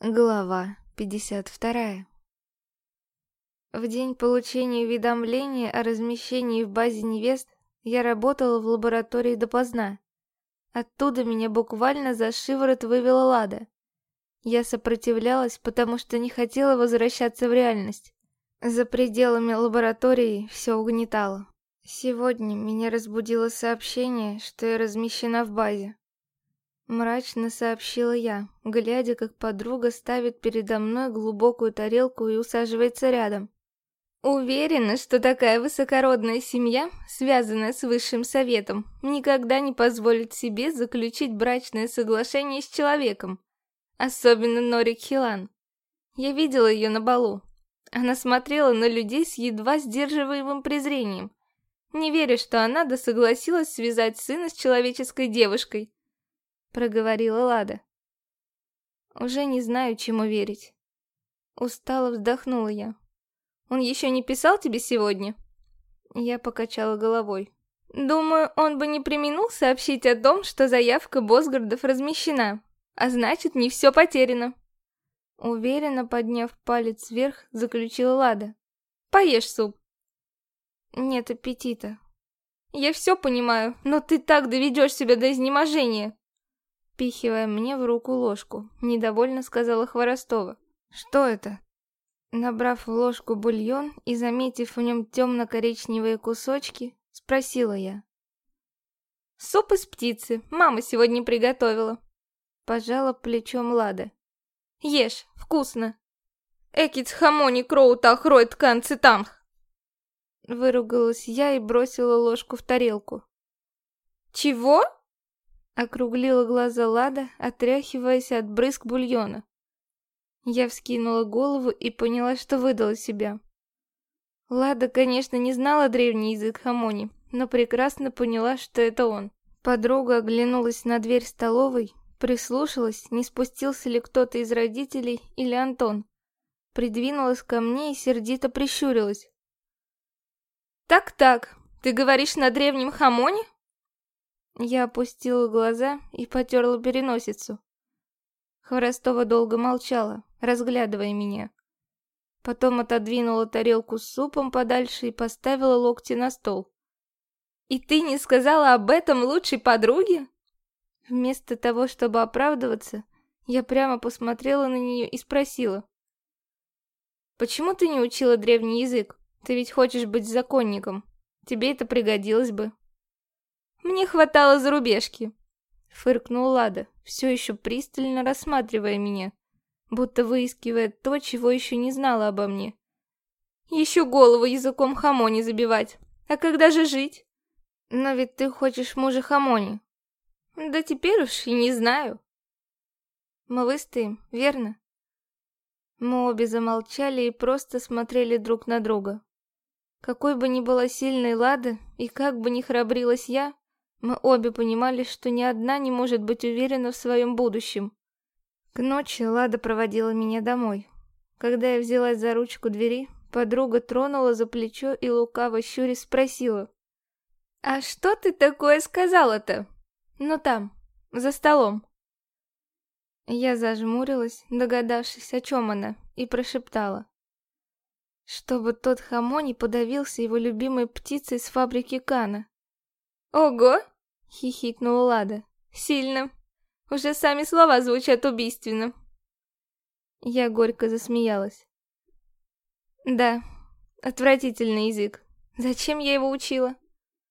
Глава 52 В день получения уведомления о размещении в базе невест я работала в лаборатории допоздна. Оттуда меня буквально за шиворот вывела Лада. Я сопротивлялась, потому что не хотела возвращаться в реальность. За пределами лаборатории все угнетало. Сегодня меня разбудило сообщение, что я размещена в базе. Мрачно сообщила я, глядя, как подруга ставит передо мной глубокую тарелку и усаживается рядом. Уверена, что такая высокородная семья, связанная с высшим советом, никогда не позволит себе заключить брачное соглашение с человеком. Особенно Норик Хилан. Я видела ее на балу. Она смотрела на людей с едва сдерживаемым презрением. Не веря, что она да согласилась связать сына с человеческой девушкой. — проговорила Лада. «Уже не знаю, чему верить». Устало вздохнула я. «Он еще не писал тебе сегодня?» Я покачала головой. «Думаю, он бы не применул сообщить о том, что заявка Босгардов размещена, а значит, не все потеряно». Уверенно подняв палец вверх, заключила Лада. «Поешь суп». «Нет аппетита». «Я все понимаю, но ты так доведешь себя до изнеможения впихивая мне в руку ложку. Недовольно сказала Хворостова. «Что это?» Набрав в ложку бульон и заметив в нем темно-коричневые кусочки, спросила я. «Суп из птицы. Мама сегодня приготовила». Пожала плечом Лада. «Ешь, вкусно». «Экиц хамони кроута охроет ткан цитанх». Выругалась я и бросила ложку в тарелку. «Чего?» Округлила глаза Лада, отряхиваясь от брызг бульона. Я вскинула голову и поняла, что выдала себя. Лада, конечно, не знала древний язык хамони, но прекрасно поняла, что это он. Подруга оглянулась на дверь столовой, прислушалась, не спустился ли кто-то из родителей или Антон. Придвинулась ко мне и сердито прищурилась. «Так-так, ты говоришь на древнем хамоне?» Я опустила глаза и потерла переносицу. Хворостова долго молчала, разглядывая меня. Потом отодвинула тарелку с супом подальше и поставила локти на стол. «И ты не сказала об этом лучшей подруге?» Вместо того, чтобы оправдываться, я прямо посмотрела на нее и спросила. «Почему ты не учила древний язык? Ты ведь хочешь быть законником. Тебе это пригодилось бы». Мне хватало зарубежки. Фыркнул Лада, все еще пристально рассматривая меня, будто выискивая то, чего еще не знала обо мне. Еще голову языком хамони забивать. А когда же жить? Но ведь ты хочешь мужа хамони. Да теперь уж и не знаю. Мы выстоим, верно? Мы обе замолчали и просто смотрели друг на друга. Какой бы ни была сильной Лада, и как бы ни храбрилась я, мы обе понимали, что ни одна не может быть уверена в своем будущем. К ночи Лада проводила меня домой. Когда я взялась за ручку двери, подруга тронула за плечо и лукаво щури спросила. «А что ты такое сказала-то? Ну там, за столом». Я зажмурилась, догадавшись, о чем она, и прошептала. Чтобы тот хамони подавился его любимой птицей с фабрики Кана. «Ого!» — хихикнула Лада. «Сильно. Уже сами слова звучат убийственно». Я горько засмеялась. «Да, отвратительный язык. Зачем я его учила?»